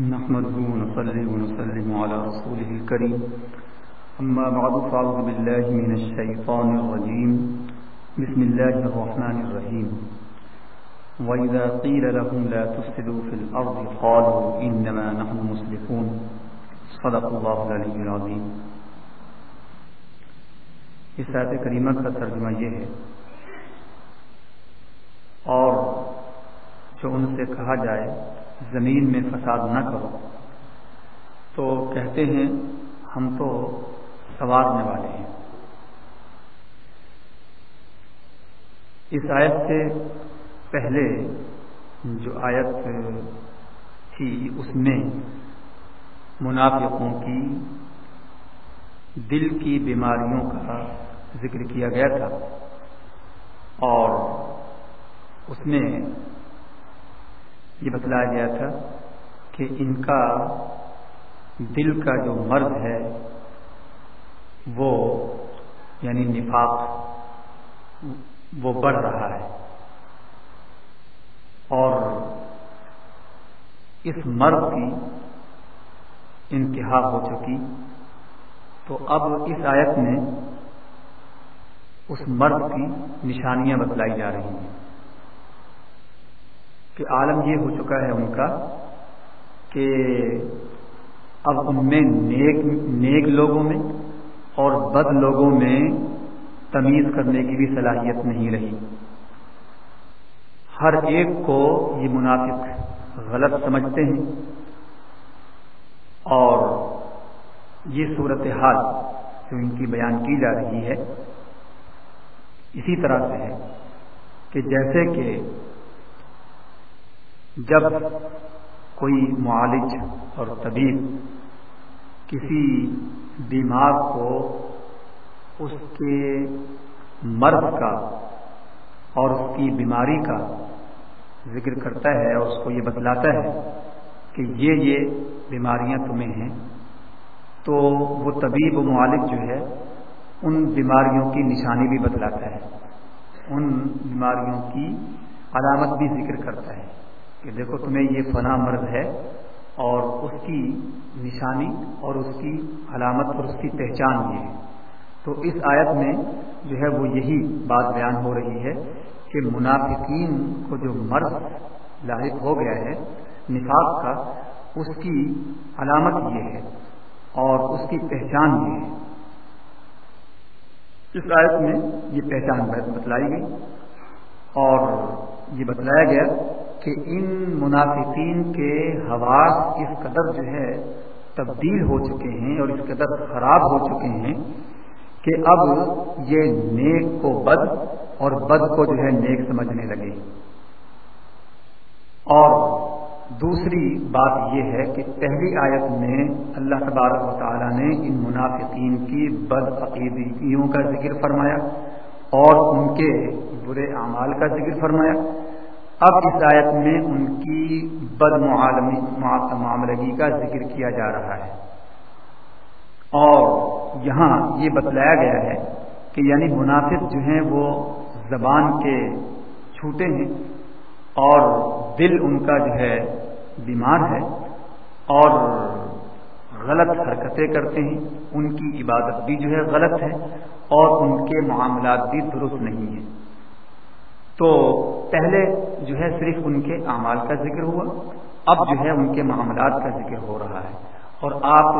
نحمده ونصلي ونسلم على رسوله الكريم. أما بعد، فأعوذ بالله من الشيطان الرجيم. بسم الله الرحمن الرحيم. وإذا قيل لهم لا تفسدوا في الأرض قالوا إنما نحن مسلفون صدق الله العلي العظيم. اس آیت کریمہ کا ترجمہ یہ ہے، اور جو ان سے کہا جائے زمین میں فساد نہ کرو۔ تو کہتے ہیں، ہم تو سوارنے والے ہیں۔ اس آیت سے پہلے جو آیت تھی، اس میں منافقوں کی دل کی بیماریوں کا ذکر کیا گیا تھا۔ اور اس میں یہ بتلایا گیا تھا کہ ان کا دل کا جو مرض ہے، وہ یعنی نفاق، وہ بڑھ رہا ہے۔ اور اس مرض کی انتہا ہو چکی۔ تو اب اس آیت میں اس مرض کی نشانیاں بتلائی جا رہی ہیں۔ کہ عالم یہ ہو چکا ہے ان کا کہ اب ان میں نیک نیک لوگوں میں اور بد لوگوں میں تمیز کرنے کی بھی صلاحیت نہیں رہی۔ ہر ایک کو یہ منافق غلط سمجھتے ہیں اور یہ صورت حال جو ان کی بیان کی جا رہی ہے اسی طرح سے ہے کہ جیسے کہ جب کوئی معالج اور طبیب کسی بیمار کو اس کے مرض کا اور اس کی بیماری کا ذکر کرتا ہے اور اس کو یہ بتلاتا ہے کہ یہ یہ بیماریاں تمہیں ہیں، تو وہ طبیب و معالج جو ہے، ان بیماریوں کی نشانی بھی بتلاتا ہے، ان بیماریوں کی علامت بھی ذکر کرتا ہے۔ کہ دیکھو تمہیں یہ فنا مرض ہے اور اس کی نشانی اور اس کی علامت اور اس کی پہچان یہ ہے۔ تو اس آیت میں جو ہے وہ یہی بات بیان ہو رہی ہے کہ منافقین کو جو مرض لاحق ہو گیا ہے، نفاق کا، اس کی علامت یہ ہے اور اس کی پہچان یہ ہے۔ اس آیت میں یہ پہچان بتلائی گئی اور یہ بتلایا گیا کہ ان منافقین کے حواس اس قدر جو ہے تبدیل ہو چکے ہیں اور اس قدر خراب ہو چکے ہیں کہ اب یہ نیک کو بد اور بد کو جو ہے نیک سمجھنے لگے۔ اور دوسری بات یہ ہے کہ پہلی آیت میں اللہ تبارک و تعالیٰ نے ان منافقین کی بد عقیدیوں کا ذکر فرمایا اور ان کے برے اعمال کا ذکر فرمایا۔ اب اس آیت میں ان کی بد معاملگی کا ذکر کیا جا رہا ہے۔ اور یہاں یہ بتلایا گیا ہے کہ یعنی منافق جو ہیں وہ زبان کے چھوٹے ہیں اور دل ان کا جو ہے بیمار ہے اور غلط حرکتیں کرتے ہیں۔ ان کی عبادت بھی جو ہے غلط ہے اور ان کے معاملات بھی درست نہیں ہیں۔ تو پہلے جو ہے صرف ان کے اعمال کا ذکر ہوا، اب جو ہے ان کے معاملات کا ذکر ہو رہا ہے۔ اور آپ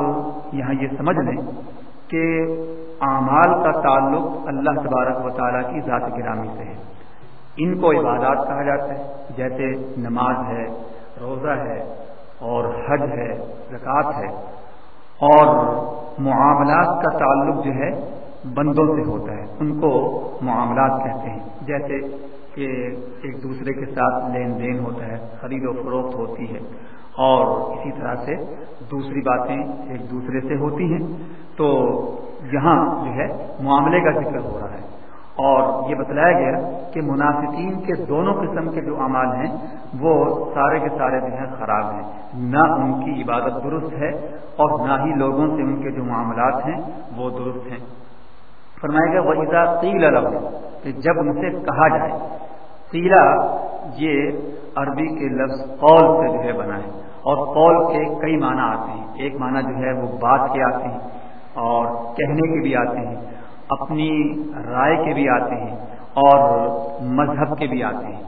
یہاں یہ سمجھ لیں کہ اعمال کا تعلق اللہ تبارک و تعالیٰ کی ذات گرامی سے ہے۔ ان کو عبادات کہا جاتا ہے، جیسے نماز ہے، روزہ ہے، اور حج ہے، زکوٰۃ ہے۔ اور معاملات کا تعلق جو ہے بندوں سے ہوتا ہے، ان کو معاملات کہتے ہیں۔ جیسے کہ ایک دوسرے کے ساتھ لین دین ہوتا ہے، خرید و فروخت ہوتی ہے، اور اسی طرح سے دوسری باتیں ایک دوسرے سے ہوتی ہیں۔ تو یہاں جو ہے، معاملے کا ذکر ہو رہا ہے۔ اور یہ بتلایا گیا کہ منافقین کے دونوں قسم کے جو اعمال ہیں، وہ سارے کے سارے جو ہیں خراب ہیں۔ نہ ان کی عبادت درست ہے، اور نہ ہی لوگوں سے ان کے جو معاملات ہیں، وہ درست ہیں۔ فرمائے گا وہ تیل الگ کہ جب ان سے کہا جائے قیلا یہ عربی کے لفظ قول سے جو ہے بنا ہے اور قول کے کئی معنی آتے ہیں۔ ایک معنی جو ہے وہ بات کے آتے ہیں اور کہنے کے بھی آتے ہیں، اپنی رائے کے بھی آتے ہیں اور مذہب کے بھی آتے ہیں۔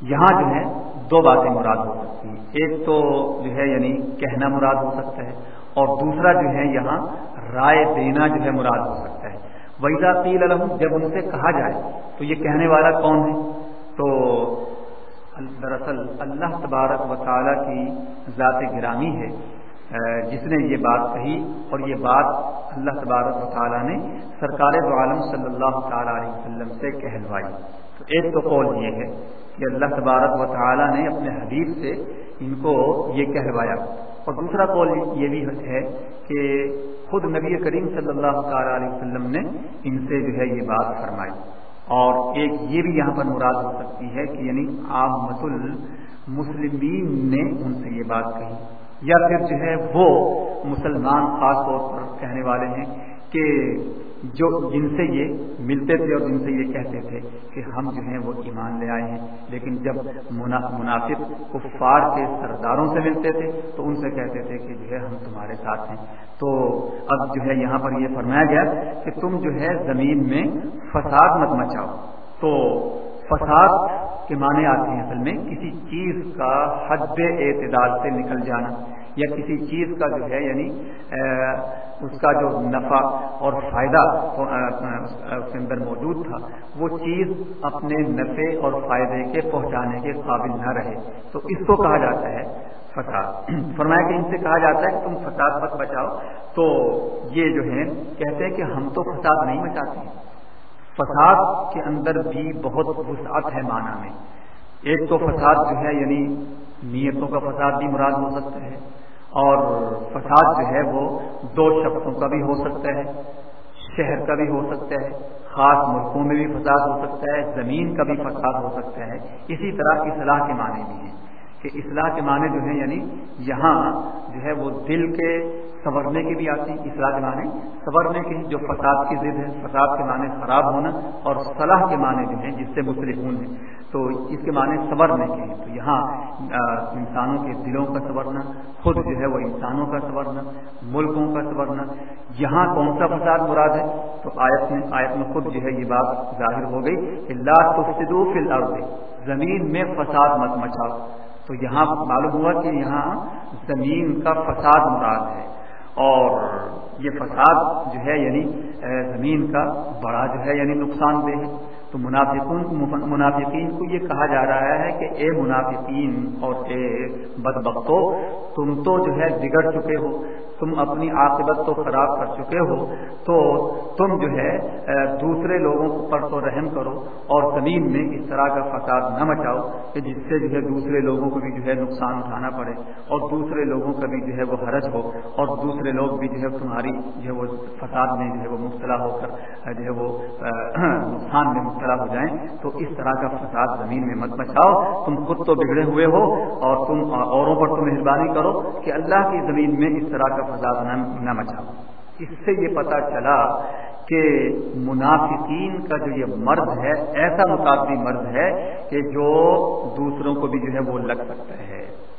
یہاں جو ہے دو باتیں مراد ہو سکتی ہیں۔ ایک تو جو ہے یعنی کہنا مراد ہو سکتا ہے اور دوسرا جو ہے یہاں رائے دینا جو ہے مراد ہو سکتا ہے۔ ویزا قیل الحم جب ان سے کہا جائے، تو یہ کہنے والا کون ہے؟ تو دراصل اللہ تبارک و تعالیٰ کی ذات گرامی ہے جس نے یہ بات کہی اور یہ بات اللہ تبارک و تعالیٰ نے سرکار دو عالم صلی اللہ تعالیٰ علیہ وسلم سے کہلوائی۔ تو ایک تو قول یہ ہے کہ اللہ تبارک و تعالیٰ نے اپنے حبیب سے ان کو یہ کہلوایا۔ اور دوسرا قول یہ بھی ہے کہ خود نبی کریم صلی اللہ تعالیٰ علیہ وسلم نے ان سے جو ہے یہ بات فرمائی۔ اور ایک یہ بھی یہاں پر مراد ہو سکتی ہے کہ یعنی آپ المسلمین نے ان سے یہ بات کہی۔ یا پھر جو ہے وہ مسلمان خاص طور پر کہنے والے ہیں کہ جو جن سے یہ ملتے تھے اور جن سے یہ کہتے تھے کہ ہم جو ہیں وہ ایمان لے آئے ہیں۔ لیکن جب مناسب کفار کے سرداروں سے ملتے تھے تو ان سے کہتے تھے کہ جو ہے ہم تمہارے ساتھ ہیں۔ تو اب جو ہے یہاں پر یہ فرمایا گیا کہ تم جو ہے زمین میں فساد مت مچاؤ۔ تو فساد کے معنی آتے ہیں اصل میں کسی چیز کا حد اعتدال سے نکل جانا۔ یا کسی چیز کا جو ہے یعنی اس کا جو نفع اور فائدہ اس کے اندر موجود تھا، وہ چیز اپنے نفع اور فائدے کے پہنچانے کے قابل نہ رہے۔ تو اس کو کہا جاتا ہے فساد۔ فرمایا کہ ان سے کہا جاتا ہے کہ تم فساد مت بچاؤ۔ تو یہ جو ہے کہتے ہیں کہ ہم تو فساد نہیں بچاتے ہیں۔ فساد کے اندر بھی بہت وسعت ہے معنی میں۔ ایک تو فساد جو ہے یعنی نیتوں کا فساد بھی مراد ہو سکتا ہے۔ اور فساد جو ہے وہ دو شخصوں کا بھی ہو سکتا ہے، شہر کا بھی ہو سکتا ہے، خاص ملکوں میں بھی فساد ہو سکتا ہے، زمین کا بھی فساد ہو سکتا ہے، اسی طرح اصلاح کے معنی بھی ہیں۔ کہ اصلاح کے معنی جو ہیں یعنی یہاں جو ہے وہ دل کے سنورنے کی بھی آتی اصلاح کے معنی۔ سنورنے کی جو فساد کی ضد ہے فساد کے معنی خراب ہونا اور صلاح کے معنی جو ہیں، جس سے مسلم ہیں۔ تو اس کے معنی سنورنے کے ہیں۔ تو یہاں انسانوں کے دلوں کا سنورنا، خود جو ہے وہ انسانوں کا سنورنا، ملکوں کا سنورنا۔ یہاں کون سا فساد مراد ہے؟ تو آیت میں آیت میں خود جو ہے یہ بات ظاہر ہو گئی کہ لا تفسدو فی الارض، زمین میں فساد مت مچاؤ۔ تو یہاں معلوم ہوا کہ یہاں زمین کا فساد مراد ہے اور یہ فساد جو ہے یعنی زمین کا بڑا جو ہے یعنی نقصان دہ ہے۔ تو منافقین منافقین کو یہ کہا جا رہا ہے کہ اے منافقین اور اے بدبختو، تم تو جو ہے بگڑ چکے ہو، تم اپنی عاقبت تو خراب کر چکے ہو، تو تم جو ہے دوسرے لوگوں پر تو رحم کرو اور زمین میں اس طرح کا فساد نہ مچاؤ کہ جس سے جو ہے دوسرے لوگوں کو بھی جو ہے نقصان اٹھانا پڑے اور دوسرے لوگوں کا بھی جو ہے وہ حرج ہو اور دوسرے لوگ بھی جو ہے تمہاری جو ہے وہ فساد میں جو ہے وہ مبتلا ہو کر، جو ہے وہ نقصان میں مبتلا ہو جائیں تو اس طرح کا فساد زمین میں مت مچاؤ۔ تم خود تو بگڑے ہوئے ہو اور تم اوروں پر تو مہربانی کرو کہ اللہ کی زمین میں اس طرح کا فساد نہ مچا اس سے یہ پتا چلا کہ منافقین کا جو یہ مرد ہے، ایسا متعدی مرد ہے کہ جو دوسروں کو بھی جو ہے وہ لگ سکتا ہے۔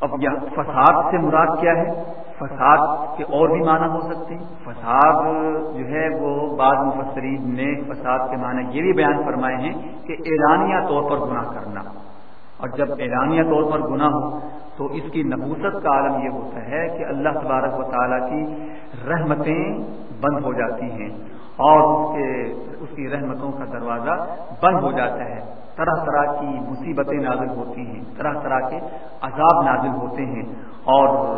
اب یہ فساد سے مراد کیا ہے؟ فساد کے اور بھی معنی ہو سکتے ہیں۔ فساد جو ہے وہ بعض مفسرین نے فساد کے معنی یہ بھی بیان فرمائے ہیں کہ اعلانیہ طور پر گناہ کرنا۔ اور جب اعلانیہ طور پر گناہ ہو تو اس کی نبوست کا عالم یہ ہوتا ہے کہ اللہ تبارک و تعالیٰ کی رحمتیں بند ہو جاتی ہیں اور اس کے اس کی رحمتوں کا دروازہ بند ہو جاتا ہے۔ طرح طرح کی مصیبتیں نازل ہوتی ہیں، طرح طرح کے عذاب نازل ہوتے ہیں۔ اور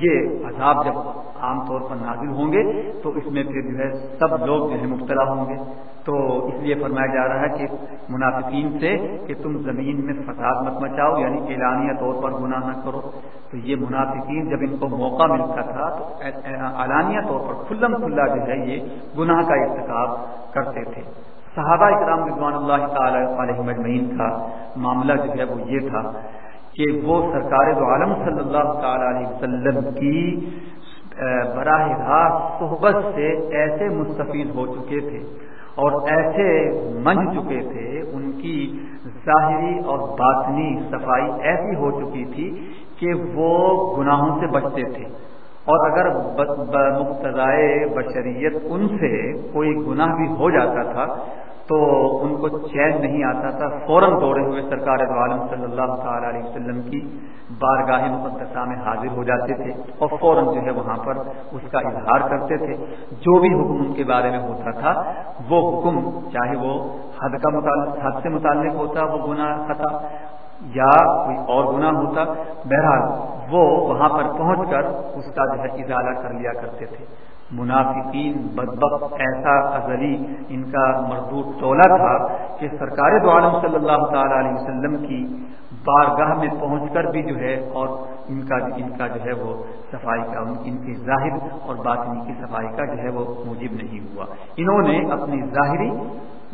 یہ عذاب جب عام طور پر نازل ہوں گے، تو اس میں پھر جو ہے سب لوگ جو ہے مبتلا ہوں گے۔ تو اس لیے فرمایا جا رہا ہے کہ منافقین سے کہ تم زمین میں فساد مت مچاؤ یعنی اعلانیہ طور پر گناہ نہ کرو۔ تو یہ منافقین جب ان کو موقع ملتا تھا، تو اعلانیہ طور پر کھلم کھلا جو ہے یہ گناہ کا ارتکاب کرتے تھے۔ صحابہ اکرام رضوان اللہ تعالی علیہ مجمعین کا معاملہ جو ہے وہ یہ تھا کہ وہ سرکار دو عالم صلی اللہ تعالی علیہ وسلم کی براہ راست صحبت سے ایسے مستفید ہو چکے تھے اور ایسے من چکے تھے، ان کی ظاہری اور باطنی صفائی ایسی ہو چکی تھی کہ وہ گناہوں سے بچتے تھے۔ اور اگر مقتضائے بشریت ان سے کوئی گناہ بھی ہو جاتا تھا تو ان کو چین نہیں آتا تھا، فوراً دوڑے ہوئے سرکار عالم صلی اللہ تعالی علیہ وسلم کی بارگاہ مقدسہ میں حاضر ہو جاتے تھے اور فوراً جو ہے وہاں پر اس کا اظہار کرتے تھے۔ جو بھی حکم ان کے بارے میں ہوتا تھا، وہ حکم چاہے وہ حد کا متعلق، حد سے متعلق ہوتا، وہ گناہ خطا یا کوئی اور گناہ ہوتا، بہرحال وہ وہاں پر پہنچ کر اس کا جو ہے اضالہ کر لیا کرتے تھے۔ منافقین بدبخت ایسا ازلی ان کا مردود ٹولہ تھا کہ سرکار دو عالم صلی اللہ تعالی علیہ وسلم کی بارگاہ میں پہنچ کر بھی جو ہے اور ان کا ان کا جو ہے وہ صفائی کا ان کی ظاہر اور باطنی کی صفائی کا جو ہے وہ موجب نہیں ہوا۔ انہوں نے اپنی ظاہری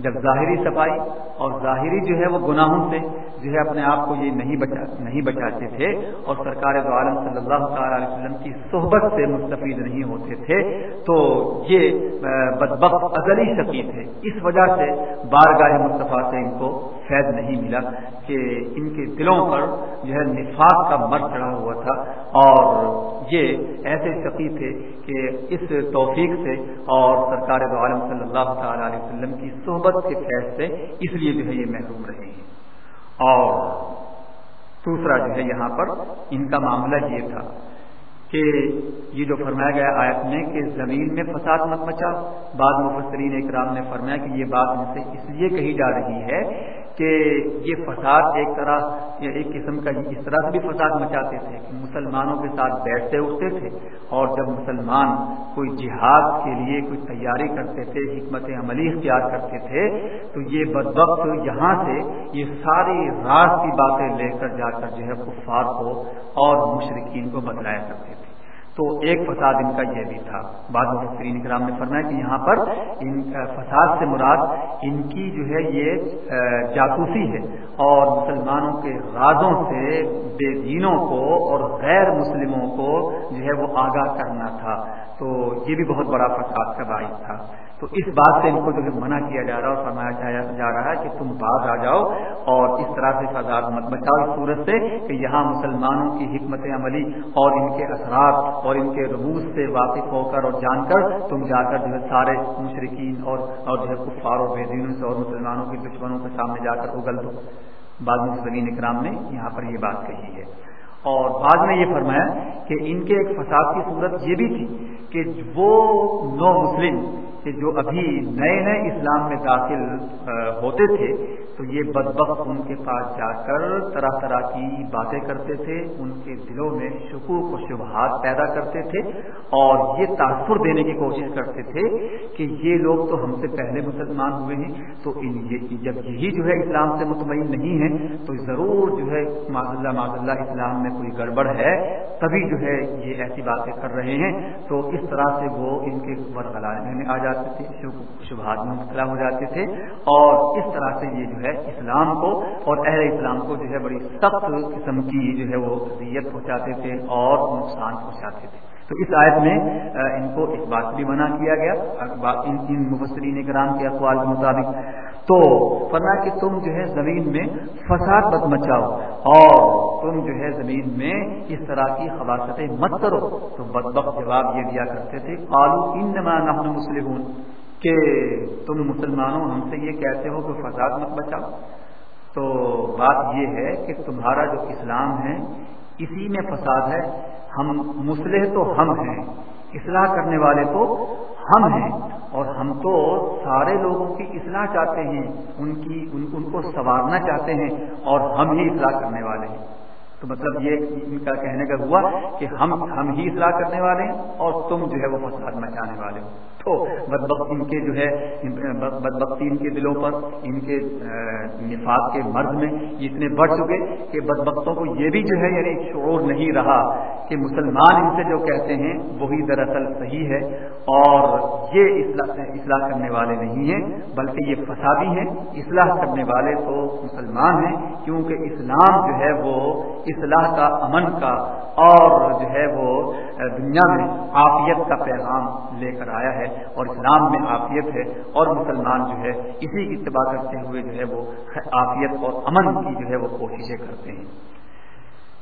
جب ظاہری صفائی اور ظاہری جو ہے وہ گناہوں سے جو ہے اپنے آپ کو یہ نہیں بچا، نہیں بچاتے تھے اور سرکار دو عالم صلی اللہ تعالی علیہ وسلم کی صحبت سے مستفید نہیں ہوتے تھے تو یہ بدبخت ازلی شکی تھے۔ اس وجہ سے بارگاہ مصطفیٰ سے ان کو فیض نہیں ملا کہ ان کے دلوں پر جو ہے نفاق کا مر چڑھا ہوا تھا اور یہ ایسے شقی تھے کہ اس توفیق سے اور سرکار دو عالم صلی اللہ تعالی علیہ وسلم کی صحبت کے فیض سے اس لیے جو ہے یہ محروم رہے ہیں۔ اور دوسرا جو ہے یہاں پر ان کا معاملہ یہ تھا کہ یہ جو فرمایا گیا آیت میں کہ زمین میں فساد مت مچا بعض مفسرین اکرام نے فرمایا کہ یہ بات ان سے اس لیے کہی جا رہی ہے کہ یہ فساد ایک طرح یا ایک قسم کا اس طرح سے بھی فساد مچاتے تھے کہ مسلمانوں کے ساتھ بیٹھتے اٹھتے تھے اور جب مسلمان کوئی جہاد کے لیے کوئی تیاری کرتے تھے، حکمت عملی اختیار کرتے تھے، تو یہ بدبخت یہاں سے یہ ساری راز کی باتیں لے کر جا کر جو ہے کفار کو اور مشرقین کو بتلایا کرتے تھے۔ تو ایک فساد ان کا یہ بھی تھا۔ بعض مفسرین کرام نے فرمایا کہ یہاں پر ان فساد سے مراد ان کی جو ہے یہ جاسوسی ہے اور مسلمانوں کے رازوں سے بے دینوں کو اور غیر مسلموں کو جو ہے وہ آگاہ کرنا تھا۔ تو یہ بھی بہت بڑا فساد کا باعث تھا۔ تو اس بات سے ان کو جو ہے منع کیا جا رہا اور فرمایا جا رہا ہے کہ تم باز آ جاؤ اور اس طرح سے فضاد مت بچاؤ اس صورت سے کہ یہاں مسلمانوں کی حکمت عملی اور ان کے اثرات اور ان کے رموز سے واقف ہو کر اور جان کر تم جا کر جو ہے سارے مشرقین اور اور جو ہے کفار اور بے سے اور مسلمانوں کے دشمنوں کے سامنے جا کر اگل دو۔ بعض مسلم اکرام نے یہاں پر یہ بات کہی ہے۔ اور بعد میں یہ فرمایا کہ ان کے ایک فساد کی صورت یہ بھی تھی کہ وہ نو مسلم کہ جو ابھی نئے نئے اسلام میں داخل ہوتے تھے، تو یہ بدبخت ان کے پاس جا کر طرح طرح کی باتیں کرتے تھے، ان کے دلوں میں شکوک و شبہات پیدا کرتے تھے اور یہ تاثر دینے کی کوشش کرتے تھے کہ یہ لوگ تو ہم سے پہلے مسلمان ہوئے ہیں، تو ان یہ، جب یہی جو ہے اسلام سے مطمئن نہیں ہے تو ضرور جو ہے معذ اللہ معذ اللہ اسلام میں کوئی گڑبڑ ہے، تبھی جو ہے یہ ایسی باتیں کر رہے ہیں۔ تو اس طرح سے وہ ان کے برغلائے میں آ جاتے تھے شبہات میں مبتلا ہو جاتے تھے۔ اور اس طرح سے یہ جو ہے ہے اسلام کو اور اہل اسلام کو جو ہے بڑی سخت قسم کی جو ہے وہ اذیت پہنچاتے تھے اور نقصان پہنچاتے تھے۔ تو اس آیت میں ان کو اس بات بھی منع کیا گیا۔ ان مبصرین کرام کے اقوال کے مطابق تو فرما کہ تم جو ہے زمین میں فساد مت مچاؤ اور تم جو ہے زمین میں اس طرح کی خواستیں مت کرو۔ تو بد جواب یہ دیا کرتے تھے آلو ان نحن مسلمون کہ تم مسلمانوں ہم سے یہ کہتے ہو کہ فساد مت بچاؤ تو بات یہ ہے کہ تمہارا جو اسلام ہے، اسی میں فساد ہے۔ ہم مسلح تو ہم ہیں۔ اصلاح کرنے والے تو ہم ہیں۔ اور ہم تو سارے لوگوں کی اصلاح چاہتے ہیں ان کی ان, ان کو سنوارنا چاہتے ہیں اور ہم ہی اصلاح کرنے والے ہیں۔ تو مطلب یہ ان کا کہنے کا ہوا کہ ہم ہم ہی اصلاح کرنے والے ہیں اور تم جو ہے وہ فساد مچانے والے ہو۔ تو بدبخت ان کے جو ہے، بدبختی ان کے دلوں پر، ان کے نفاق کے مرض میں اتنے بڑھ چکے کہ بدبختوں کو یہ بھی جو ہے یعنی شعور نہیں رہا کہ مسلمان ان سے جو کہتے ہیں، وہی دراصل صحیح ہے اور یہ اصلاح کرنے والے نہیں ہیں، بلکہ یہ فسادی ہیں، اصلاح کرنے والے تو مسلمان ہیں، کیونکہ اسلام جو ہے وہ اصلاح کا امن کا اور جو ہے وہ دنیا میں عافیت کا پیغام لے کر آیا ہے۔ اور اسلام میں عافیت ہے اور مسلمان جو ہے اسی کی اتباع کرتے ہوئے جو ہے وہ عافیت اور امن کی جو ہے وہ کوششیں کرتے ہیں۔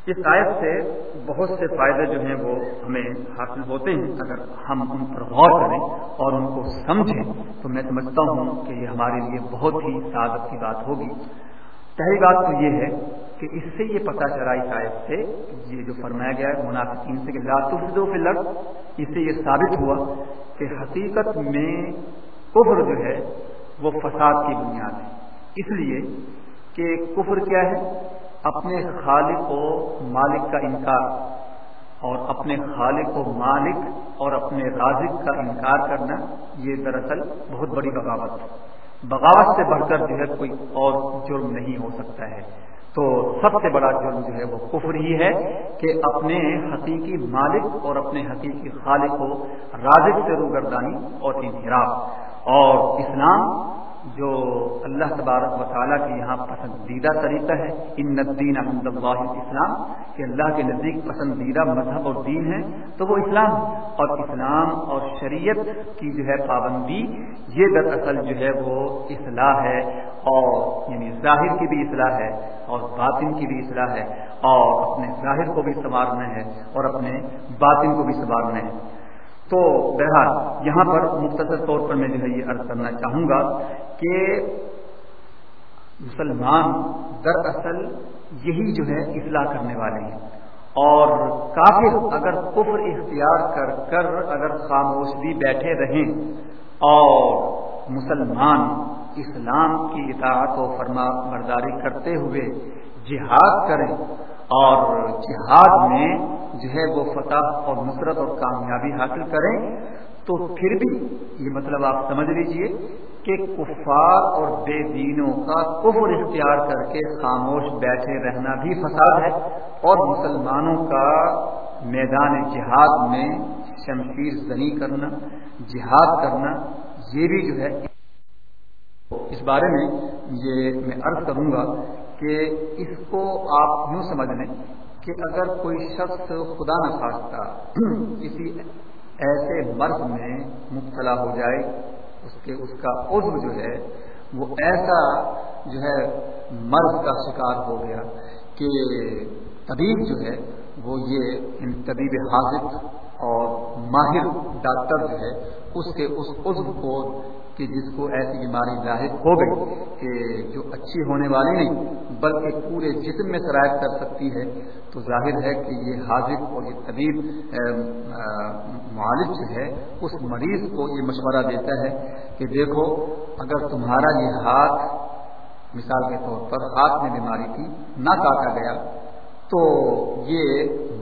اس آیت سے بہت سے فائدے جو ہیں وہ ہمیں حاصل ہوتے ہیں۔ اگر ہم ان پر غور کریں اور ان کو سمجھیں تو میں سمجھتا ہوں کہ یہ ہمارے لیے بہت ہی سعادت کی بات ہوگی۔ پہلی بات تو یہ ہے کہ اس سے یہ پتہ چلا اس آیت سے یہ جو فرمایا گیا ہے منافقین سے کہ لاتو فی اس سے یہ ثابت ہوا کہ حقیقت میں کفر جو ہے وہ فساد کی بنیاد ہے۔ اس لیے کہ کفر کیا ہے؟ اپنے خالق و مالک کا انکار اور اپنے خالق و مالک اور اپنے رازق کا انکار کرنا، یہ دراصل بہت بڑی بغاوت ہے۔ بغاوت سے بڑھ کر جو ہے کوئی اور جرم نہیں ہو سکتا ہے۔ تو سب سے بڑا جرم جو ہے وہ کفر ہی ہے کہ اپنے حقیقی مالک اور اپنے حقیقی خالق کو رازق سے روگردانی اور انحراف اور اسلام جو اللہ تبارک و تعالیٰ کے یہاں پسندیدہ طریقہ ہے ان ندین احمد اللہ اسلام کہ اللہ کے نزدیک پسندیدہ مذہب اور دین ہے، تو وہ اسلام اور اسلام اور شریعت کی جو ہے پابندی، یہ دراصل جو ہے وہ اصلاح ہے اور یعنی ظاہر کی بھی اصلاح ہے اور باطن کی بھی اصلاح ہے اور اپنے ظاہر کو بھی سنوارنا ہے اور اپنے باطن کو بھی سنوارنا ہے تو بہرحال یہاں پر مختصر طور پر میں جو ہے یہ عرض کرنا چاہوں گا کہ مسلمان دراصل یہی جو ہے اصلاح کرنے والے ہیں اور کافر اگر کفر اختیار کر کر اگر خاموش بھی بیٹھے رہیں اور مسلمان اسلام کی اطاعت و فرما برداری کرتے ہوئے جہاد کریں اور جہاد میں جو ہے وہ فتح اور نصرت اور کامیابی حاصل کریں تو پھر بھی یہ مطلب آپ سمجھ لیجیے کہ کفار اور بے دینوں کا کفر اختیار کر کے خاموش بیٹھے رہنا بھی فساد ہے اور مسلمانوں کا میدان جہاد میں شمشیر زنی کرنا، جہاد کرنا، یہ بھی جو ہے اس بارے میں یہ میں عرض کروں گا کہ اس کو آپ یوں سمجھ لیں کہ اگر کوئی شخص خدا نہ خواستہ کسی ایسے مرض میں مبتلا ہو جائے، اس کے، اس کا عزم جو ہے، وہ ایسا جو ہے مرض کا شکار ہو گیا کہ طبیب جو ہے، وہ یہ یعنی طبیب حاضر اور ماہر ڈاکٹر جو ہے، اس کے، اس عزم کو کہ جس کو ایسی بیماری ظاہر ہو گئی کہ جو اچھی ہونے والی نہیں، بلکہ پورے جسم میں شرائط کر سکتی ہے، تو ظاہر ہے کہ یہ حاضر اور یہ طبیب معالج جو ہے، اس مریض کو یہ مشورہ دیتا ہے کہ دیکھو، اگر تمہارا یہ ہاتھ، مثال کے طور پر ہاتھ میں بیماری تھی، نہ کاٹا گیا، تو یہ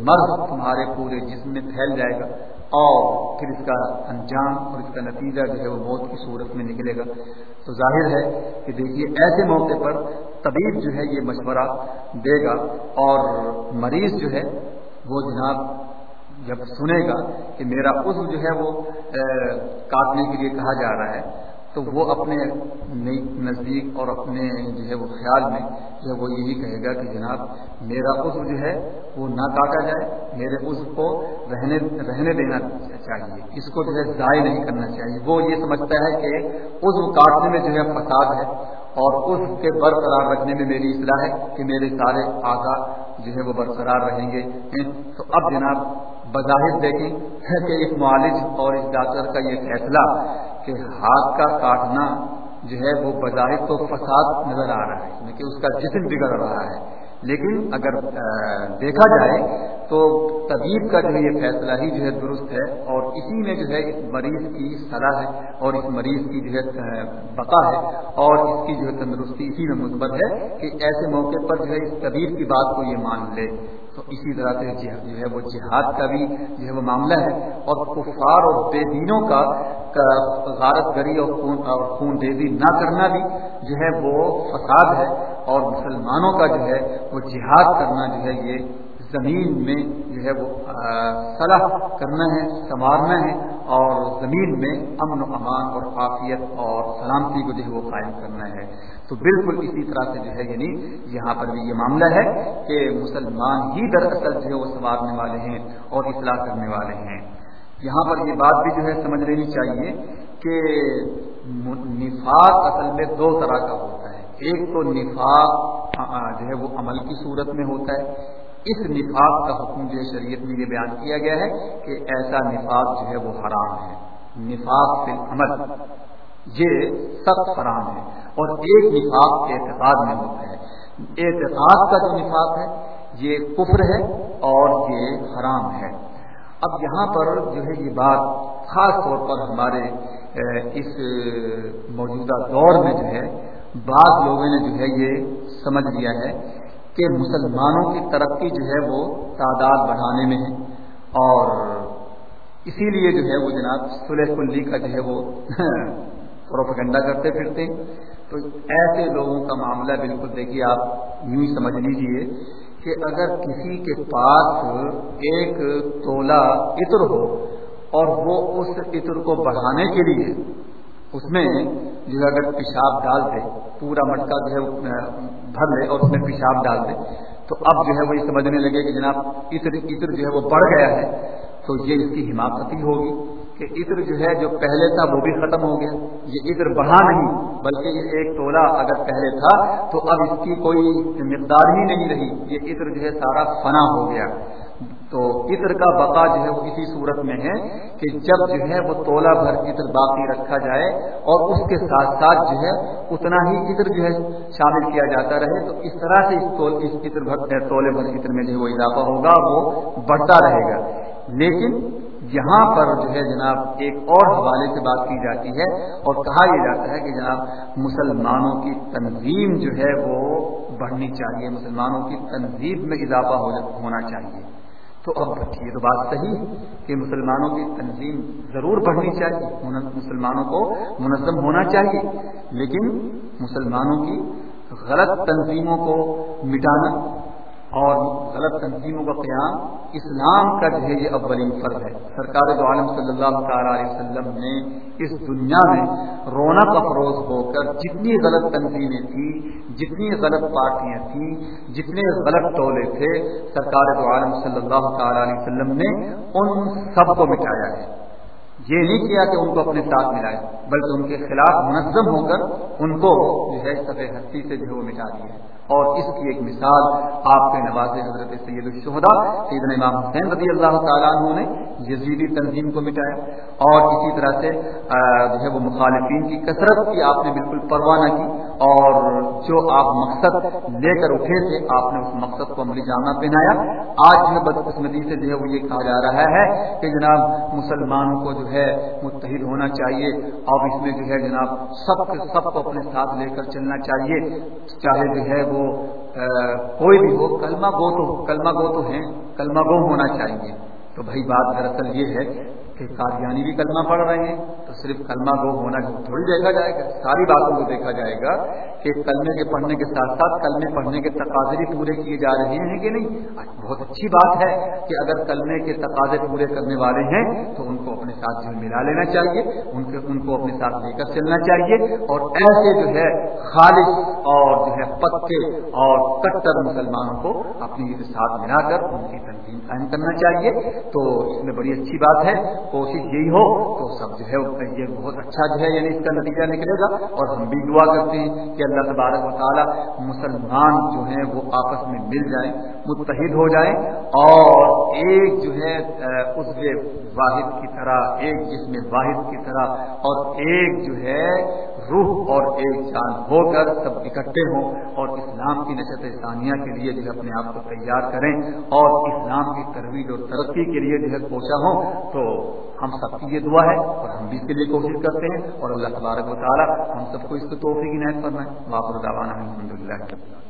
مرض تمہارے پورے جسم میں پھیل جائے گا۔ اور پھر اس کا انجام اور اس کا نتیجہ جو ہے وہ موت کی صورت میں نکلے گا۔ تو ظاہر ہے کہ دیکھیے، ایسے موقع پر طبیب جو ہے یہ مشورہ دے گا اور مریض جو ہے وہ جناب جب سنے گا کہ میرا عزو جو ہے وہ کاٹنے کے لیے کہا جا رہا ہے تو وہ اپنے نزدیک اور اپنے جو ہے وہ خیال میں جو ہے وہ یہی کہے گا کہ جناب میرا عزو جو ہے وہ نہ کاٹا جائے، میرے عزو کو رہنے رہنے دینا چاہیے، اس کو جو ہے ضائع نہیں کرنا چاہیے۔ وہ یہ سمجھتا ہے کہ عزو کاٹنے میں جو ہے فساد ہے۔ اور اس کے برقرار رکھنے میں میری اصلاح ہے کہ میرے سارے آزاد جو ہے وہ برقرار رہیں گے تو اب جناب بظاہر دیکھیں کہ اس معالج اور اس ڈاکٹر کا یہ فیصلہ کہ ہاتھ کا کاٹنا جو ہے وہ بظاہر تو فساد نظر آ رہا ہے یعنی کہ اس کا جسم بگڑ رہا ہے۔ لیکن اگر دیکھا جائے تو طبیب کا جو ہے یہ فیصلہ ہی جو ہے درست ہے اور اسی میں جو ہے اس مریض کی صلاح ہے اور اس مریض کی جو ہے بقا ہے اور اس کی جو ہے تندرستی اسی میں مثبت ہے کہ ایسے موقع پر جو ہے اس طبیب کی بات کو یہ مان لے تو اسی طرح سے جو ہے وہ جہاد کا بھی جو ہے وہ معاملہ ہے اور کفار اور بے دینوں کا غارت گری اور خون اور خون دیزی نہ کرنا بھی جو ہے وہ فساد ہے اور مسلمانوں کا جو ہے وہ جہاد کرنا جو ہے یہ زمین میں جو ہے وہ صلاح کرنا ہے، سنوارنا ہے اور زمین میں امن و امان اور عافیت اور سلامتی کو جو ہے وہ قائم کرنا ہے۔ تو بالکل اسی طرح سے جو ہے یعنی یہاں پر بھی یہ معاملہ ہے کہ مسلمان ہی دراصل جو ہے وہ سنوارنے والے ہیں اور اصلاح کرنے والے ہیں۔ یہاں پر یہ بات بھی جو ہے سمجھ لینی چاہیے کہ نفاق اصل میں دو طرح کا ہوتا ہے۔ ایک تو نفاق جو ہے وہ عمل کی صورت میں ہوتا ہے اس نفاق کا حکم جو شریعت میں یہ بیان کیا گیا ہے کہ ایسا نفاق جو ہے وہ حرام ہے۔ نفاق سے عمل یہ سخت حرام ہے۔ اور ایک نفاق اعتقاد میں ہوتا ہے۔ اعتقاد کا جو نفاق ہے، یہ کفر ہے اور یہ حرام ہے۔ اب یہاں پر جو ہے یہ بات خاص طور پر ہمارے اس موجودہ دور میں جو ہے، بعض لوگوں نے جو ہے یہ سمجھ لیا ہے۔ کہ مسلمانوں کی ترقی جو ہے وہ تعداد بڑھانے میں ہے۔ اور اسی لیے جو ہے وہ جناب سلح کلی کا جو ہے وہ پروپگنڈا کرتے پھرتے۔ تو ایسے لوگوں کا معاملہ بالکل دیکھیے آپ یوں ہی سمجھ لیجیے کہ اگر کسی کے پاس ایک تولا عطر ہو اور وہ اس عطر کو بڑھانے کے لیے اس میں جو ہے اگر پیشاب ڈال دے، پورا مٹکا جو ہے، بھر لے اور اس میں پیشاب ڈال دے۔ تو اب جو ہے وہ یہ سمجھنے لگے کہ جناب عطر عطر جو ہے وہ بڑھ گیا ہے۔ تو یہ اس کی حماقتی ہوگی کہ عطر جو ہے جو پہلے تھا وہ بھی ختم ہو گیا۔ یہ عطر بڑھا نہیں، بلکہ یہ ایک تولا اگر پہلے تھا تو اب اس کی کوئی مقدار ہی نہیں رہی۔ یہ عطر جو ہے سارا فنا ہو گیا۔ تو عطر کا بقا جو ہے وہ اسی صورت میں ہے کہ جب جو ہے وہ تولا بھر عطر باقی رکھا جائے اور اس کے ساتھ ساتھ جو ہے اتنا ہی عطر جو ہے شامل کیا جاتا رہے تو اس طرح سے اس عطر بھر تولے بھر عطر میں جو ہے وہ اضافہ ہوگا، وہ بڑھتا رہے گا۔ لیکن یہاں پر جو ہے جناب ایک اور حوالے سے بات کی جاتی ہے اور کہا یہ جاتا ہے کہ جناب مسلمانوں کی تنظیم جو ہے وہ بڑھنی چاہیے، مسلمانوں کی تنظیم میں اضافہ ہونا چاہیے۔ تو اب یہ تو بات صحیح کہ مسلمانوں کی تنظیم ضرور بڑھنی چاہیے. مسلمانوں کو منظم ہونا چاہیے. لیکن مسلمانوں کی غلط تنظیموں کو مٹانا اور غلط تنظیموں کا قیام اسلام کا جو ہے یہ اولین فرض ہے۔ سرکار دو عالم صلی اللہ تعالی علیہ وسلم نے اس دنیا میں رونق افروز ہو کر جتنی غلط تنظیمیں تھیں جتنی غلط پارٹیاں تھیں جتنے غلط ٹولے تھے، سرکار دو عالم صلی اللہ تعالی علیہ وسلم نے ان سب کو مٹایا ہے۔ یہ نہیں کیا کہ ان کو اپنے ساتھ ملائے، بلکہ ان کے خلاف منظم ہو کر ان کو جو ہے سفید ہستی سے جو ہے وہ مٹا دیا اور اس کی ایک مثال آپ کے نواز حضرت سید الشہدا سید امام حسین رضی اللہ تعالیٰ عنہ نے یزیدی تنظیم کو مٹایا اور اسی طرح سے جو ہے وہ مخالفین کی کثرت کی آپ نے بالکل پرواہ نہ کی اور جو آپ مقصد لے کر اٹھے تھے، آپ نے اس مقصد کو عملی جامع پہنایا۔ آج جو بدقسمتی سے جو ہے وہ یہ کہا جا رہا ہے کہ جناب مسلمانوں کو جو ہے متحد ہونا چاہیے۔ اور اس میں جو ہے جناب سب سب کو اپنے ساتھ لے کر چلنا چاہیے، چاہے جو ہے وہ کوئی بھی ہو، کلمہ گو تو، کلمہ گو تو ہیں، کلمہ گو ہونا چاہیے۔ تو بھائی بات دراصل یہ ہے کہ قادیانی بھی کلمہ پڑھ رہے ہیں، تو صرف کلمہ گو ہونا تھوڑی دیکھا جائے گا، ساری باتوں کو دیکھا جائے گا کہ کلمے کے پڑھنے کے ساتھ ساتھ کلمے پڑھنے کے تقاضے بھی پورے کیے جا رہے ہیں کہ نہیں؟ اچھا، بہت اچھی بات ہے کہ اگر کلمے کے تقاضے پورے کرنے والے ہیں، تو ان کو اپنے ساتھ جو ملا لینا چاہیے، ان ان کو اپنے ساتھ لے کر چلنا چاہیے اور ایسے جو ہے خالص اور جو ہے پکے اور کٹر مسلمانوں کو اپنی ساتھ ملا کر ان کی تنظیم قائم کرنا چاہیے۔ تو اس میں بڑی اچھی بات ہے۔ کوشش یہی ہو تو سب جو ہے یہ بہت اچھا جو ہے یعنی اس کا نتیجہ نکلے گا اور ہم بھی دعا کرتے ہیں کہ اللہ تبارک و تعالیٰ مسلمان جو ہیں وہ آپس میں مل جائیں، متحد ہو جائیں اور ایک جو ہے اس واحد کی طرح، ایک جسم واحد کی طرح اور ایک جو ہے روح اور ایک جان ہو کر سب اکٹھے ہوں اور اسلام کی نشت ثانیہ کے لیے جو ہے اپنے آپ کو تیار کریں اور اسلام کی ترویج اور ترقی کے لیے جو ہے کوشاں ہوں، تو ہم سب کی یہ دعا ہے اور ہم بھی اس کے لیے کوشش کرتے ہیں اور اللہ تبارک و تعالیٰ ہم سب کو اس کو توحفے کی نیت کرنا ہے واپس الحمد للہ